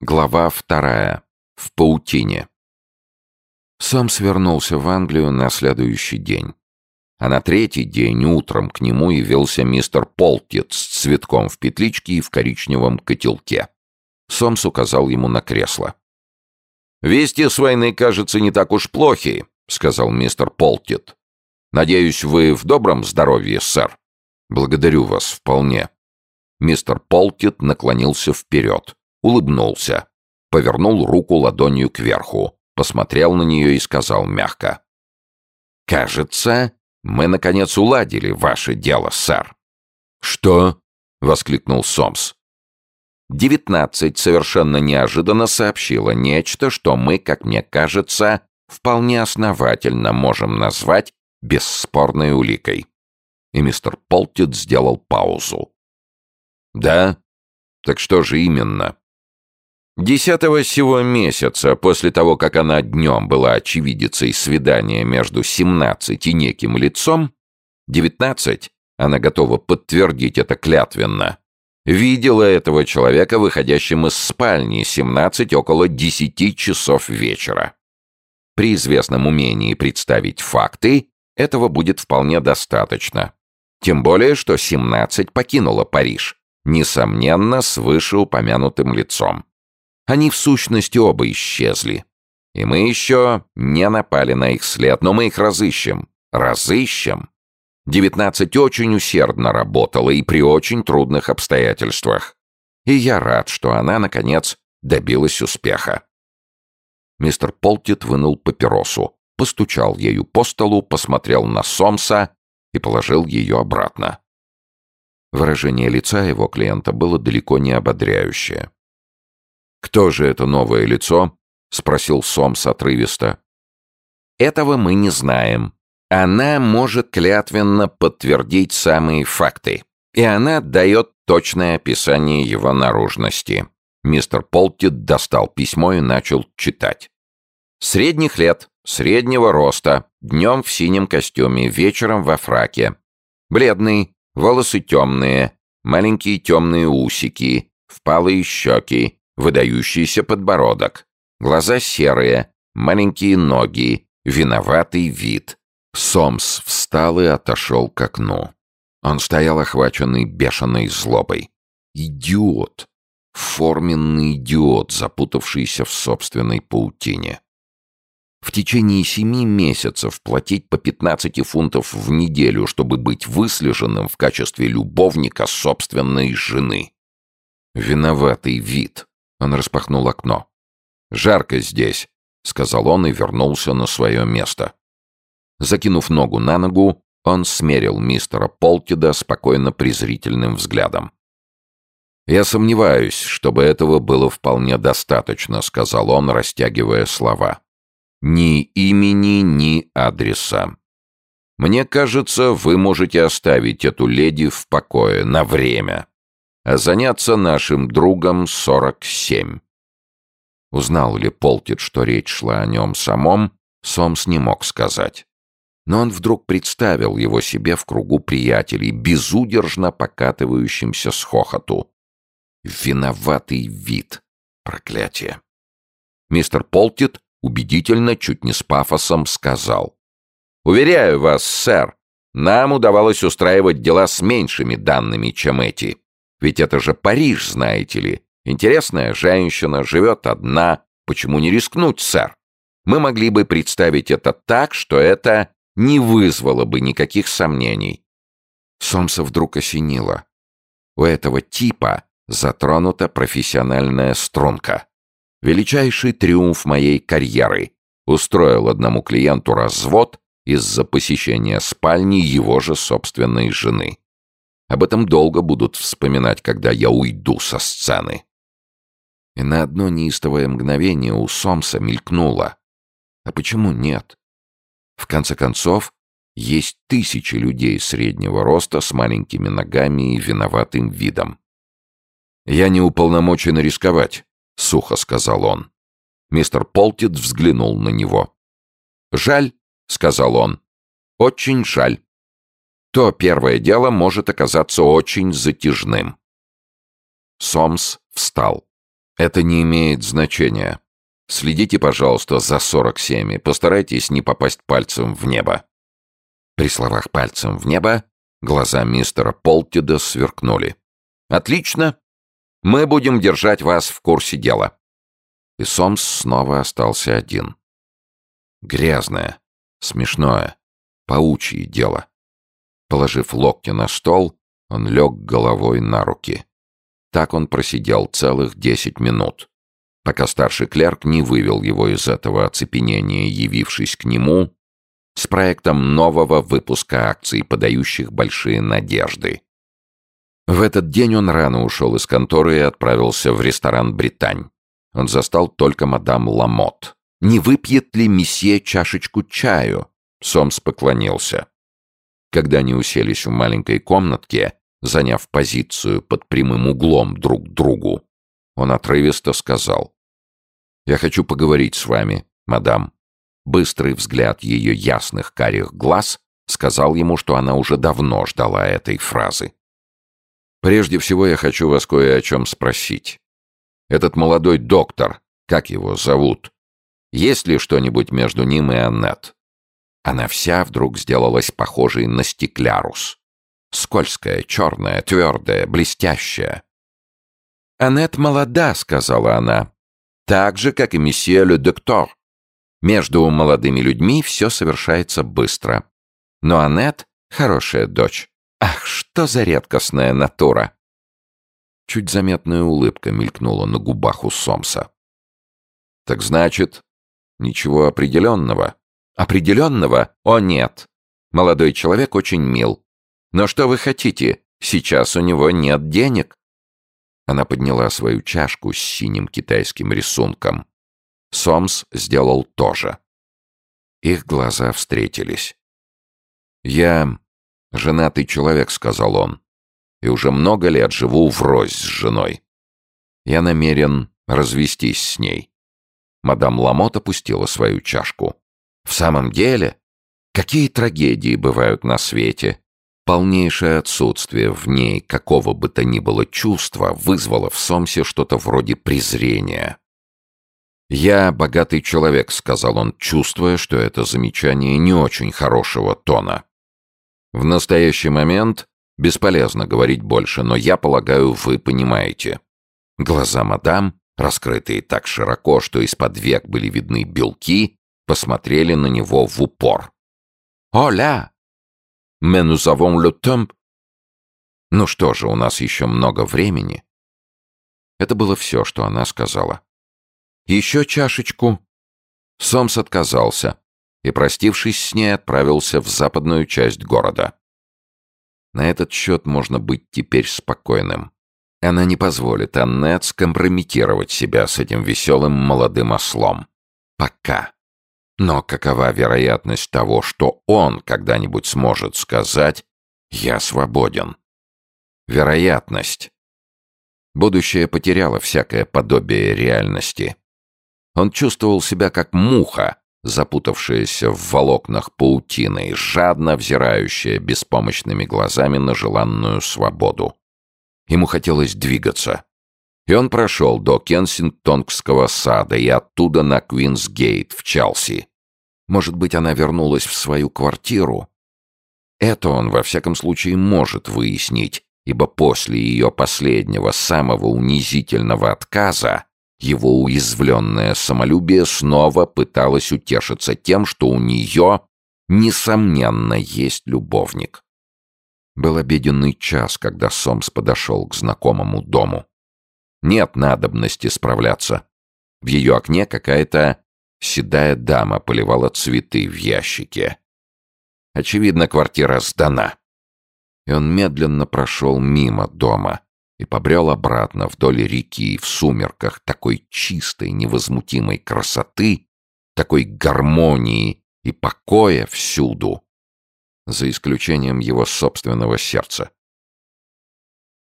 Глава вторая. В паутине. Сомс вернулся в Англию на следующий день. А на третий день утром к нему явился мистер Полтит с цветком в петличке и в коричневом котелке. Сомс указал ему на кресло. «Вести с войны, кажется, не так уж плохи», — сказал мистер Полтит. «Надеюсь, вы в добром здоровье, сэр?» «Благодарю вас вполне». Мистер Полтит наклонился вперед улыбнулся, повернул руку ладонью кверху, посмотрел на нее и сказал мягко. «Кажется, мы, наконец, уладили ваше дело, сэр». «Что?» — воскликнул Сомс. «Девятнадцать совершенно неожиданно сообщила нечто, что мы, как мне кажется, вполне основательно можем назвать бесспорной уликой». И мистер Полтит сделал паузу. «Да? Так что же именно?» Десятого сего месяца, после того, как она днем была очевидицей свидания между семнадцать и неким лицом, девятнадцать, она готова подтвердить это клятвенно, видела этого человека выходящим из спальни семнадцать около десяти часов вечера. При известном умении представить факты этого будет вполне достаточно. Тем более, что семнадцать покинула Париж, несомненно, с вышеупомянутым лицом. Они в сущности оба исчезли. И мы еще не напали на их след, но мы их разыщем. Разыщем. Девятнадцать очень усердно работала и при очень трудных обстоятельствах. И я рад, что она, наконец, добилась успеха. Мистер Полтит вынул папиросу, постучал ею по столу, посмотрел на Сомса и положил ее обратно. Выражение лица его клиента было далеко не ободряющее. «Кто же это новое лицо?» — спросил Сомс отрывисто. «Этого мы не знаем. Она может клятвенно подтвердить самые факты, и она дает точное описание его наружности». Мистер Полтит достал письмо и начал читать. «Средних лет, среднего роста, днем в синем костюме, вечером во фраке. Бледный, волосы темные, маленькие темные усики, впалые щеки, выдающийся подбородок, глаза серые, маленькие ноги, виноватый вид. Сомс встал и отошел к окну. Он стоял охваченный бешеной злобой. Идиот! Форменный идиот, запутавшийся в собственной паутине. В течение семи месяцев платить по 15 фунтов в неделю, чтобы быть выслеженным в качестве любовника собственной жены. Виноватый вид. Он распахнул окно. «Жарко здесь», — сказал он и вернулся на свое место. Закинув ногу на ногу, он смерил мистера Полтида спокойно презрительным взглядом. «Я сомневаюсь, чтобы этого было вполне достаточно», — сказал он, растягивая слова. «Ни имени, ни адреса. Мне кажется, вы можете оставить эту леди в покое на время а заняться нашим другом 47. Узнал ли Полтит, что речь шла о нем самом, Сомс не мог сказать. Но он вдруг представил его себе в кругу приятелей, безудержно покатывающимся с хохоту. Виноватый вид. Проклятие. Мистер Полтит убедительно, чуть не с пафосом, сказал. «Уверяю вас, сэр, нам удавалось устраивать дела с меньшими данными, чем эти. Ведь это же Париж, знаете ли. Интересная женщина, живет одна. Почему не рискнуть, сэр? Мы могли бы представить это так, что это не вызвало бы никаких сомнений. Сомса вдруг осенило. У этого типа затронута профессиональная струнка. Величайший триумф моей карьеры. Устроил одному клиенту развод из-за посещения спальни его же собственной жены. Об этом долго будут вспоминать, когда я уйду со сцены. И на одно неистовое мгновение у Сомса мелькнуло. А почему нет? В конце концов, есть тысячи людей среднего роста с маленькими ногами и виноватым видом. «Я не уполномочен рисковать», — сухо сказал он. Мистер Полтит взглянул на него. «Жаль», — сказал он. «Очень жаль то первое дело может оказаться очень затяжным. Сомс встал. Это не имеет значения. Следите, пожалуйста, за 47 и постарайтесь не попасть пальцем в небо. При словах «пальцем в небо» глаза мистера Полтида сверкнули. «Отлично! Мы будем держать вас в курсе дела». И Сомс снова остался один. Грязное, смешное, паучье дело. Положив локти на стол, он лег головой на руки. Так он просидел целых десять минут, пока старший клерк не вывел его из этого оцепенения, явившись к нему с проектом нового выпуска акций, подающих большие надежды. В этот день он рано ушел из конторы и отправился в ресторан «Британь». Он застал только мадам Ламот. «Не выпьет ли месье чашечку чаю?» Сомс поклонился. Когда они уселись в маленькой комнатке, заняв позицию под прямым углом друг к другу, он отрывисто сказал. «Я хочу поговорить с вами, мадам». Быстрый взгляд ее ясных карих глаз сказал ему, что она уже давно ждала этой фразы. «Прежде всего я хочу вас кое о чем спросить. Этот молодой доктор, как его зовут? Есть ли что-нибудь между ним и Аннет?» Она вся вдруг сделалась похожей на стеклярус. Скользкая, черная, твердая, блестящая. «Аннет молода», — сказала она. «Так же, как и месье Ле Доктор. Между молодыми людьми все совершается быстро. Но Аннет — хорошая дочь. Ах, что за редкостная натура!» Чуть заметная улыбка мелькнула на губах у Сомса. «Так значит, ничего определенного?» «Определенного? О, нет. Молодой человек очень мил. Но что вы хотите? Сейчас у него нет денег. Она подняла свою чашку с синим китайским рисунком. Сомс сделал то же. Их глаза встретились. «Я женатый человек», — сказал он, — «и уже много лет живу врозь с женой. Я намерен развестись с ней». Мадам Ламот опустила свою чашку. «В самом деле? Какие трагедии бывают на свете? Полнейшее отсутствие в ней какого бы то ни было чувства вызвало в Сомсе что-то вроде презрения. «Я богатый человек», — сказал он, чувствуя, что это замечание не очень хорошего тона. «В настоящий момент бесполезно говорить больше, но я полагаю, вы понимаете». Глаза мадам, раскрытые так широко, что из-под век были видны белки, посмотрели на него в упор. «Оля!» Nous avons le. Ну что же, у нас еще много времени. Это было все, что она сказала. Еще чашечку. Сомс отказался и, простившись с ней, отправился в западную часть города. На этот счет можно быть теперь спокойным. Она не позволит Аннет скомпрометировать себя с этим веселым молодым ослом. Пока. Но какова вероятность того, что он когда-нибудь сможет сказать «я свободен»? Вероятность. Будущее потеряло всякое подобие реальности. Он чувствовал себя как муха, запутавшаяся в волокнах паутины, жадно взирающая беспомощными глазами на желанную свободу. Ему хотелось двигаться. И он прошел до Кенсингтонского сада и оттуда на Квинс-Гейт в Челси. Может быть, она вернулась в свою квартиру? Это он, во всяком случае, может выяснить, ибо после ее последнего, самого унизительного отказа его уязвленное самолюбие снова пыталось утешиться тем, что у нее, несомненно, есть любовник. Был обеденный час, когда Сомс подошел к знакомому дому. Нет надобности справляться. В ее окне какая-то седая дама поливала цветы в ящике. Очевидно, квартира сдана. И он медленно прошел мимо дома и побрел обратно вдоль реки в сумерках такой чистой, невозмутимой красоты, такой гармонии и покоя всюду, за исключением его собственного сердца.